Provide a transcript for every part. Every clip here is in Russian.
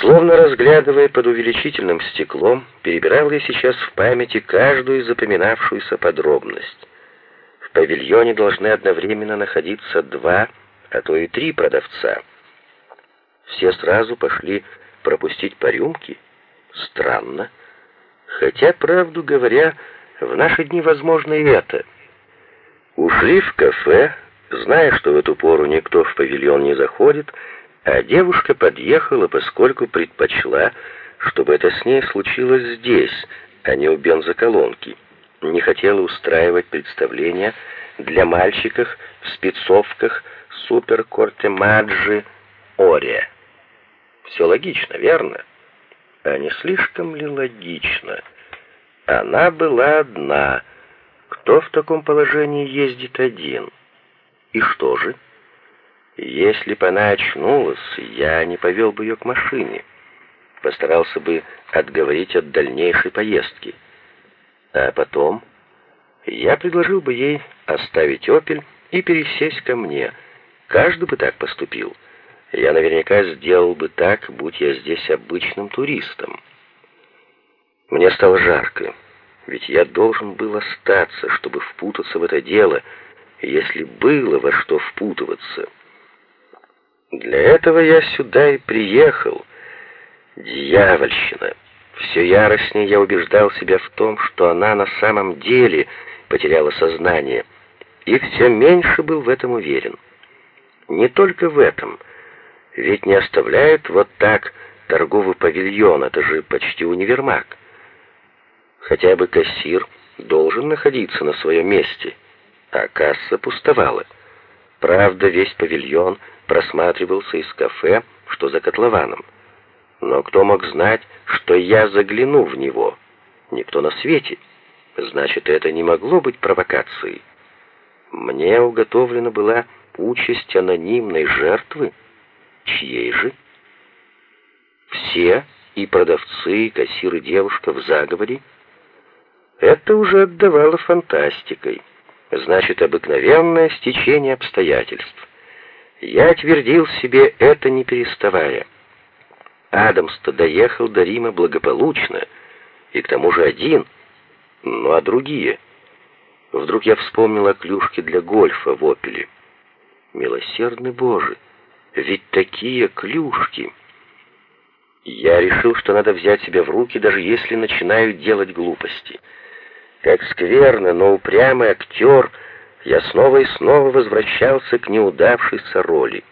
Словно разглядывая под увеличительным стеклом, перебирал я сейчас в памяти каждую запоминавшуюся подробность. В павильоне должны одновременно находиться два, а то и три продавца. Все сразу пошли пропустить по рюмке? Странно. Хотя, правду говоря, в наши дни возможно и это. Ушли в кафе, зная, что в эту пору никто в павильон не заходит, а девушка подъехала, поскольку предпочла, чтобы это с ней случилось здесь, а не у бензоколонки. Не хотела устраивать представления для мальчиков в спецовках суперкортемаджи Ория. Все логично, верно? А не слишком ли логично? Она была одна. Кто в таком положении ездит один? И что же? Если бы она очнулась, я не повел бы ее к машине. Постарался бы отговорить от дальнейшей поездки. А потом я предложил бы ей оставить «Опель» и пересесть ко мне. Каждый бы так поступил. Я наверняка сделал бы так, будь я здесь обычным туристом. Мне стало жарко, ведь я должен был остаться, чтобы впутаться в это дело, если было во что впутываться. Для этого я сюда и приехал. Дьявольщина. Все яростнее я убеждал себя в том, что она на самом деле потеряла сознание, и все меньше был в этом уверен. Не только в этом. Ведь не оставляют вот так торговый павильон, это же почти универмаг. Хотя бы кассир должен находиться на своем месте, а касса пустовала. Правда, весь павильон просматривался из кафе, что за котлованом. Но кто мог знать, что я загляну в него? Никто на свете. Значит, это не могло быть провокацией. Мне уготовлена была участь анонимной жертвы. Чьей же? Все, и продавцы, и кассиры девушка в заговоре, это уже отдавало фантастикой. Значит, обыкновенное стечение обстоятельств. Я твердил себе это не переставая. Адамс-то доехал до Рима благополучно, и к тому же один. Ну а другие? Вдруг я вспомнил о клюшке для гольфа в «Опеле». Милосердный Боже, ведь такие клюшки... Я решил, что надо взять себя в руки, даже если начинаю делать глупости. Как скверно, но упрямый актер — я снова и снова возвращался к неудавшейся роли.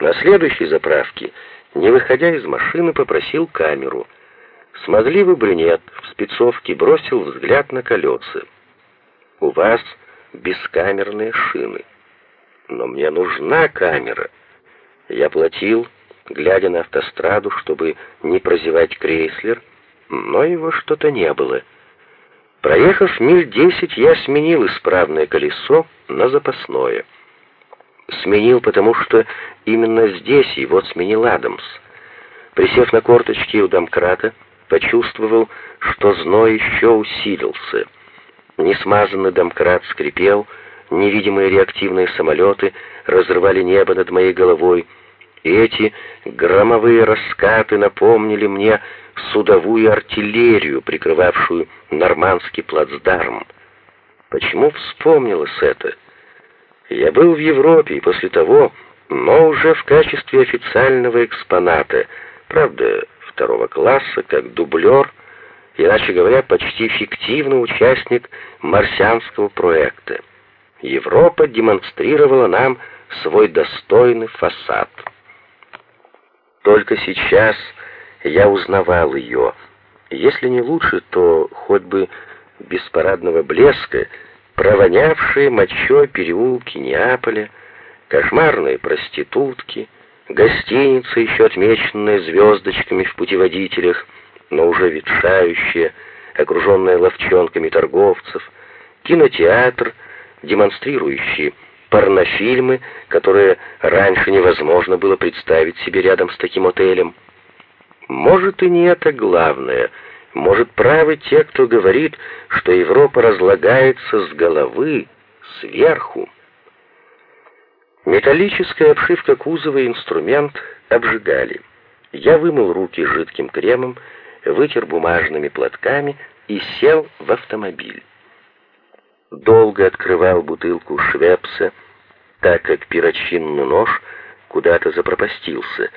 На следующей заправке, не выходя из машины, попросил камеру. Смазливый брюнет в спецовке бросил взгляд на колеса. «У вас бескамерные шины. Но мне нужна камера. Я платил, глядя на автостраду, чтобы не прозевать Крейслер, но его что-то не было». Проехав миль десять, я сменил исправное колесо на запасное. Сменил, потому что именно здесь его сменил Адамс. Присев на корточки у домкрата, почувствовал, что зной еще усилился. Несмазанный домкрат скрипел, невидимые реактивные самолеты разрывали небо над моей головой, и эти громовые раскаты напомнили мне судовую артиллерию, прикрывавшую нормандский плацдарм. Почему вспомнилось это? Я был в Европе и после того, но уже в качестве официального экспоната, правда, второго класса, как дублер, иначе говоря, почти фиктивный участник марсианского проекта. Европа демонстрировала нам свой достойный фасад. Только сейчас я узнавал ее. Если не лучше, то хоть бы без парадного блеска, провонявшие мочой переулки Неаполя, кошмарные проститутки, гостиница, еще отмеченная звездочками в путеводителях, но уже ветшающая, окруженная ловчонками торговцев, кинотеатр, демонстрирующий порнофильмы, которые раньше невозможно было представить себе рядом с таким отелем. Может и не это главное. Может правы те, кто говорит, что Европа разлагается с головы, сверху. Металлическая обшивка кузова и инструмент обжигали. Я вымыл руки жидким кремом, вытер бумажными платками и сел в автомобиль. Долго открывал бутылку швепса, так как перочинный нож куда-то запропастился.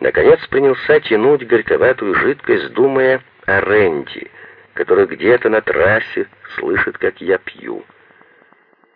Наконец принялся тянуть горьковатую жидкость, думая о Ренди, который где-то на трассе слышит, как я пью.